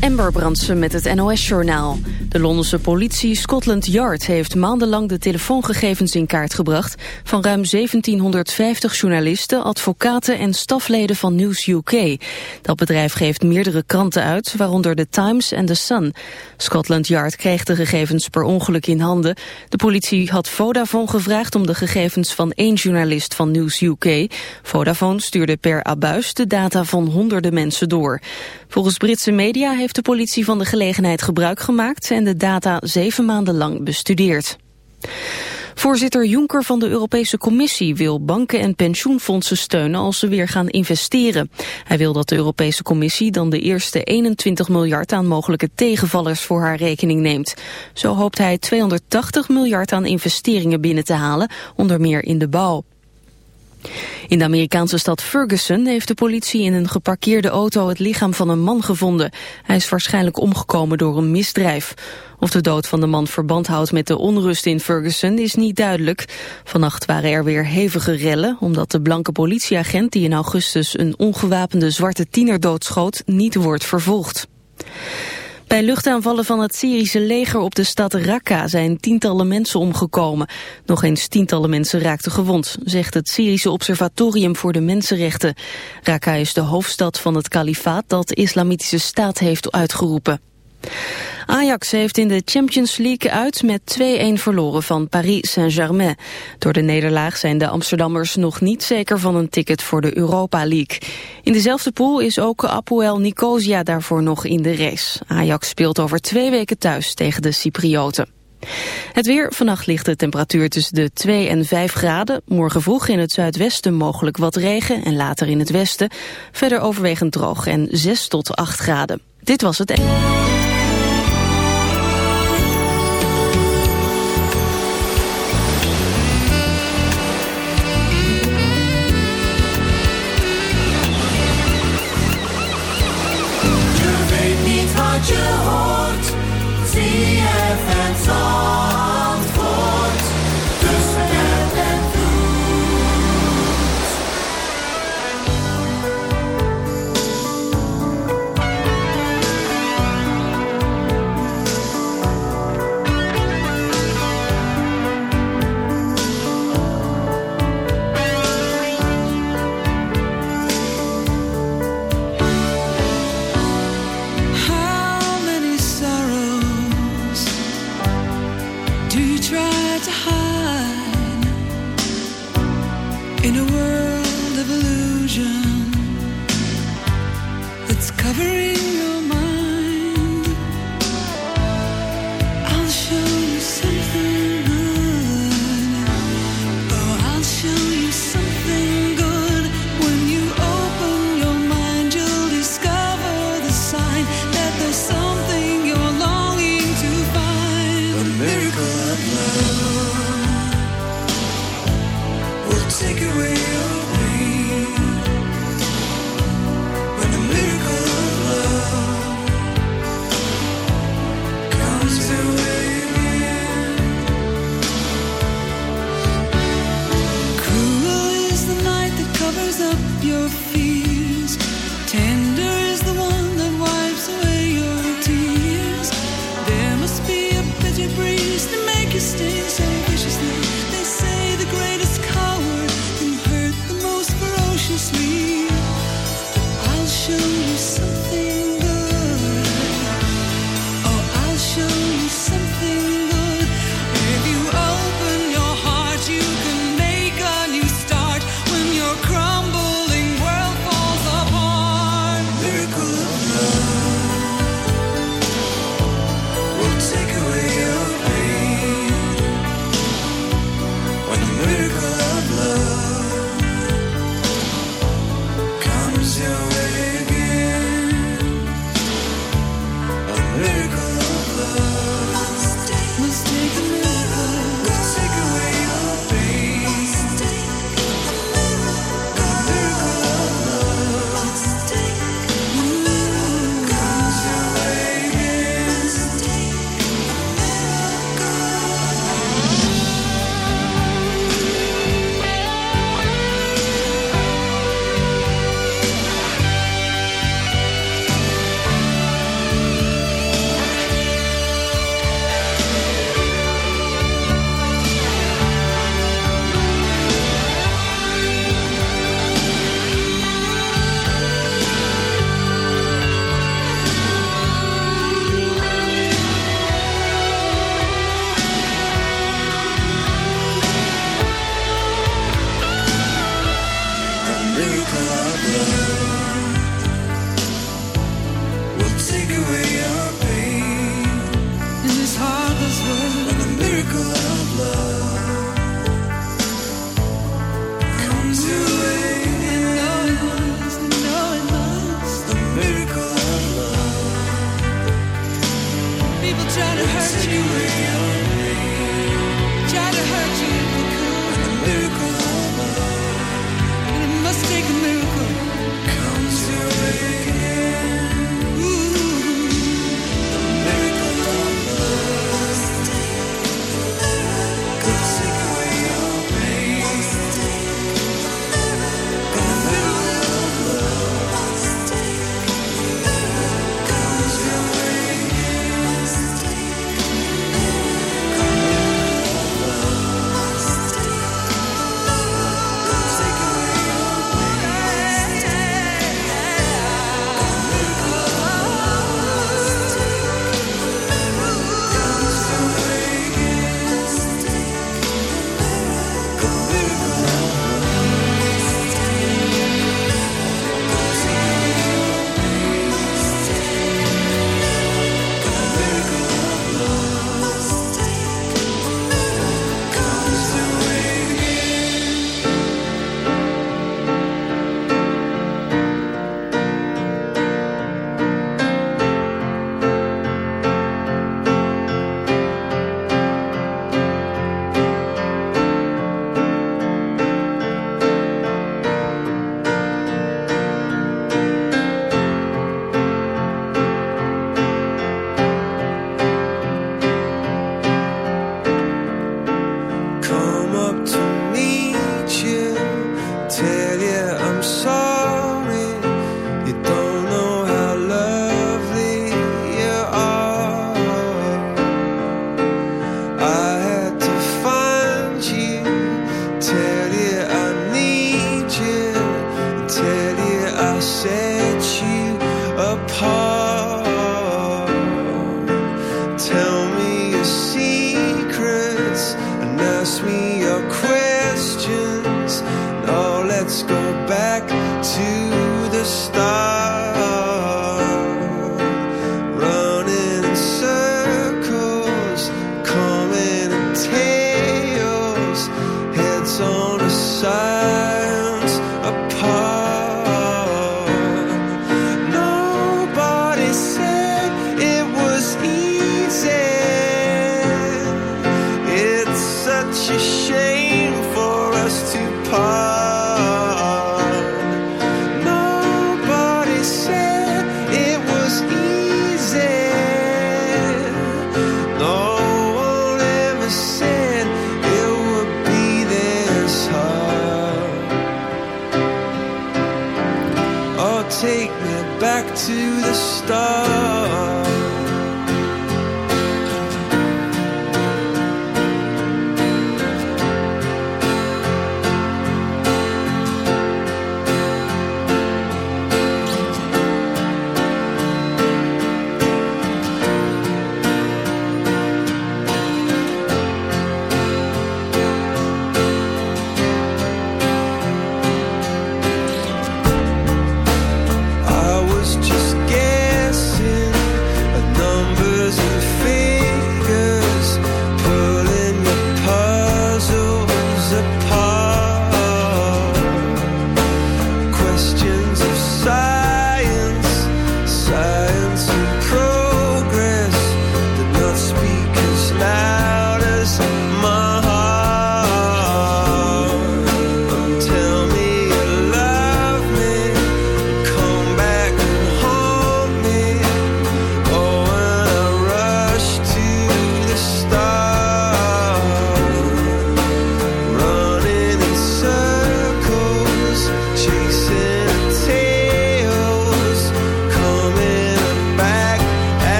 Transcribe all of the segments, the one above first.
Amber Brandsen met het NOS-journaal. De Londense politie Scotland Yard heeft maandenlang de telefoongegevens in kaart gebracht... van ruim 1750 journalisten, advocaten en stafleden van News UK. Dat bedrijf geeft meerdere kranten uit, waaronder The Times en The Sun. Scotland Yard kreeg de gegevens per ongeluk in handen. De politie had Vodafone gevraagd om de gegevens van één journalist van News UK. Vodafone stuurde per abuis de data van honderden mensen door. Volgens Britse media heeft de politie van de gelegenheid gebruik gemaakt en de data zeven maanden lang bestudeerd. Voorzitter Juncker van de Europese Commissie wil banken en pensioenfondsen steunen als ze weer gaan investeren. Hij wil dat de Europese Commissie dan de eerste 21 miljard aan mogelijke tegenvallers voor haar rekening neemt. Zo hoopt hij 280 miljard aan investeringen binnen te halen, onder meer in de bouw. In de Amerikaanse stad Ferguson heeft de politie in een geparkeerde auto het lichaam van een man gevonden. Hij is waarschijnlijk omgekomen door een misdrijf. Of de dood van de man verband houdt met de onrust in Ferguson is niet duidelijk. Vannacht waren er weer hevige rellen omdat de blanke politieagent die in augustus een ongewapende zwarte tiener doodschoot niet wordt vervolgd. Bij luchtaanvallen van het Syrische leger op de stad Raqqa zijn tientallen mensen omgekomen. Nog eens tientallen mensen raakten gewond, zegt het Syrische Observatorium voor de Mensenrechten. Raqqa is de hoofdstad van het kalifaat dat de Islamitische Staat heeft uitgeroepen. Ajax heeft in de Champions League uit met 2-1 verloren van Paris Saint-Germain. Door de nederlaag zijn de Amsterdammers nog niet zeker van een ticket voor de Europa League. In dezelfde pool is ook Apoel Nicosia daarvoor nog in de race. Ajax speelt over twee weken thuis tegen de Cyprioten. Het weer, vannacht ligt de temperatuur tussen de 2 en 5 graden. Morgen vroeg in het zuidwesten mogelijk wat regen en later in het westen. Verder overwegend droog en 6 tot 8 graden. Dit was het...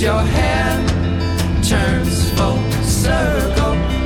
your hand turns full circle.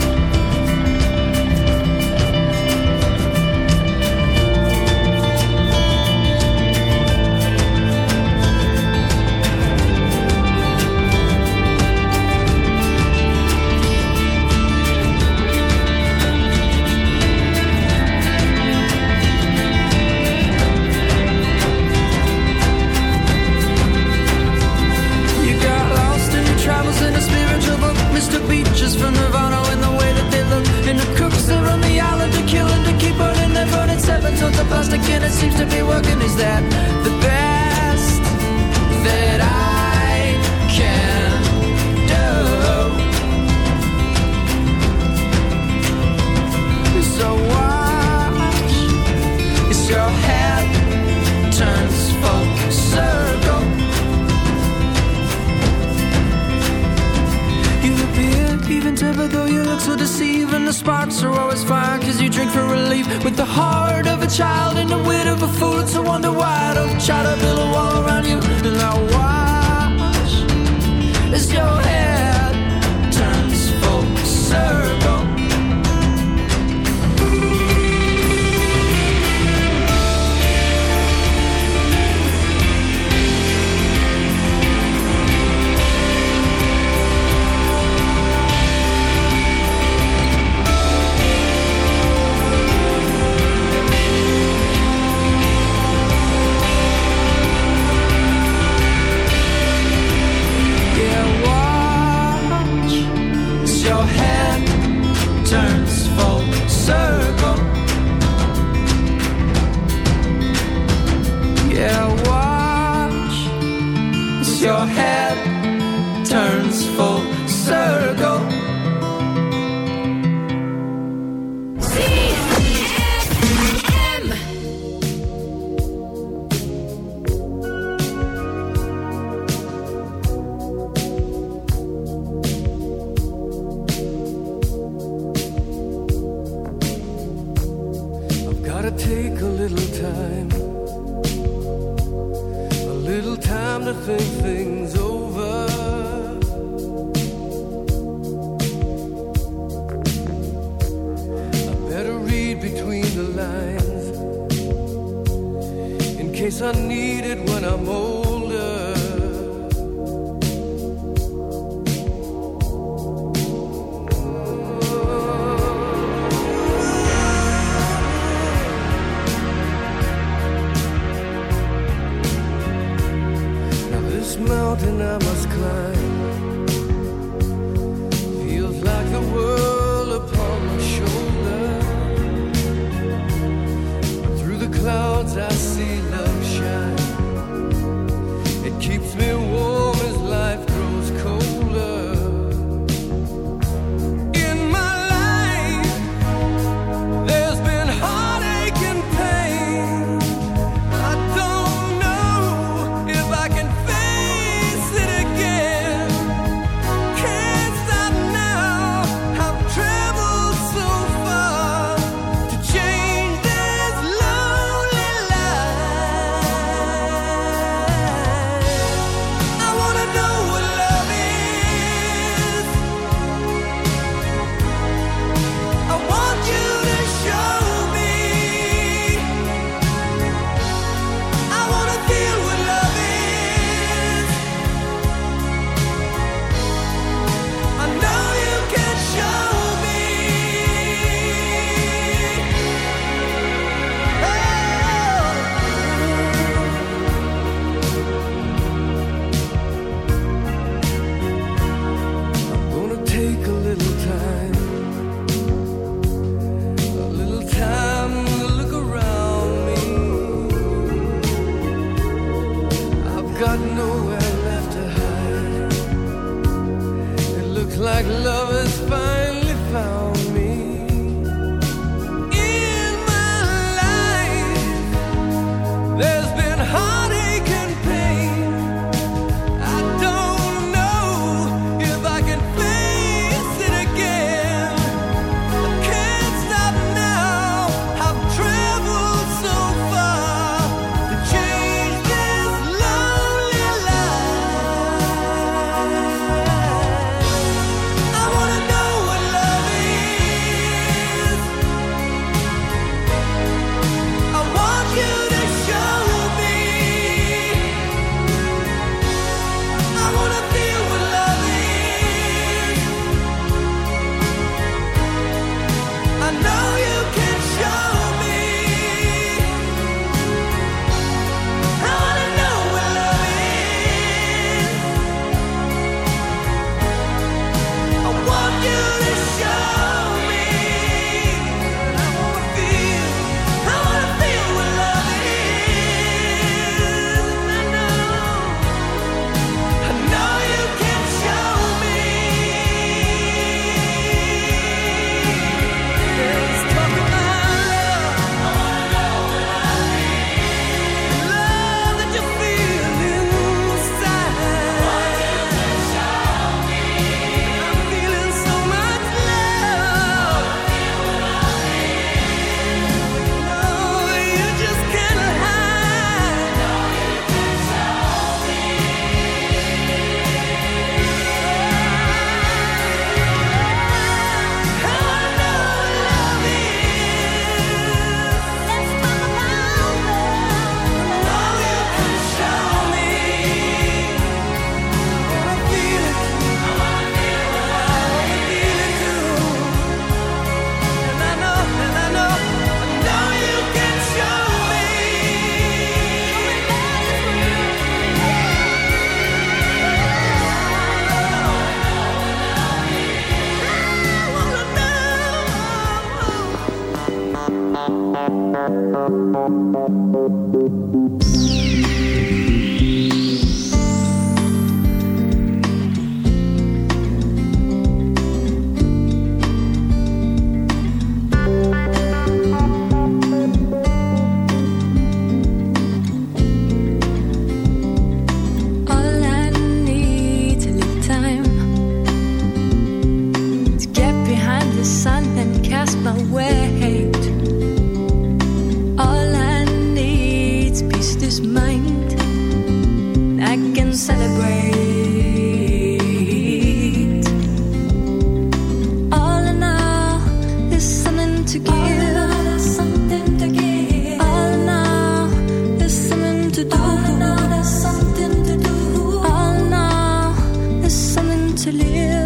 To live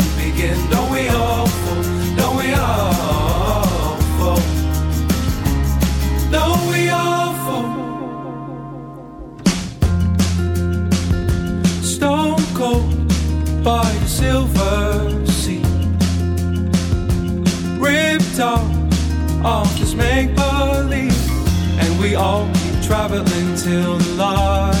Don't we all fall? Don't we all fall? Don't we all fall? Stone cold by the silver sea. Ripped off off this make believe. And we all keep traveling till the in.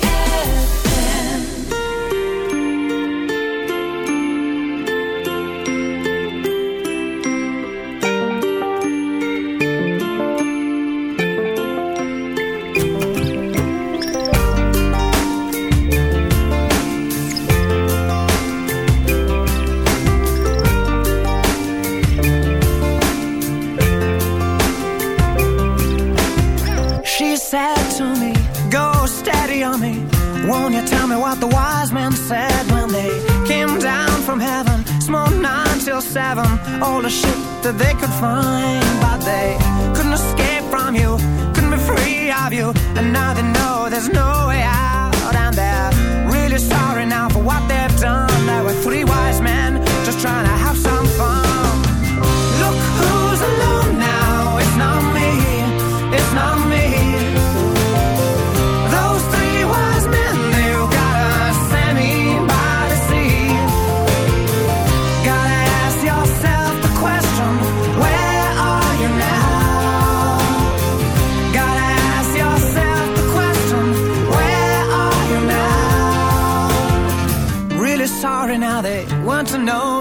Wise men said when they came down from heaven? Smoked nine till seven, all the shit that they could find. But they couldn't escape from you, couldn't be free of you. And now they know there's no way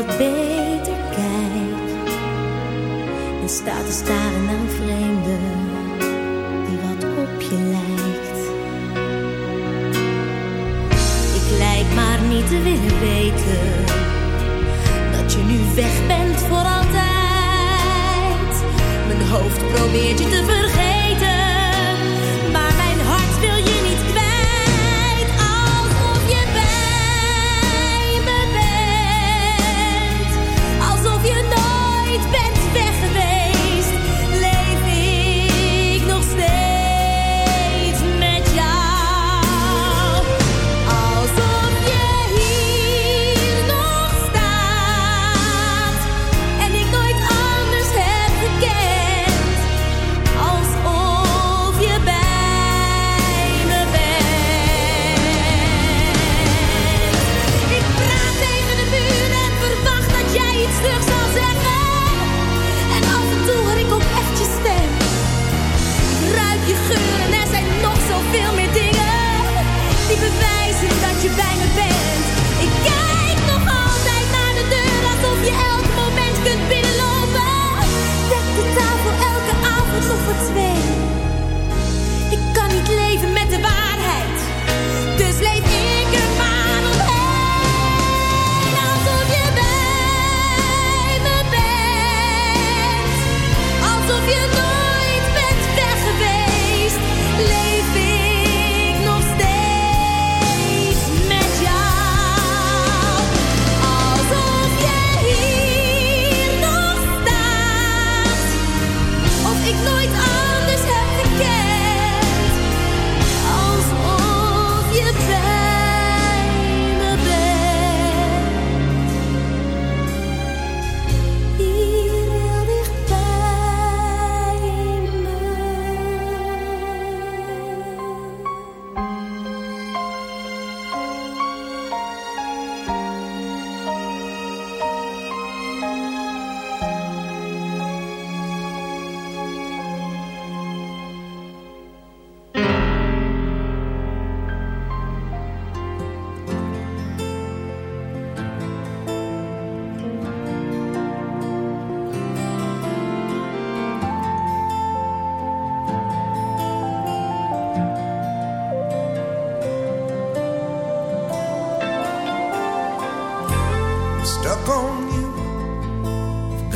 tot ik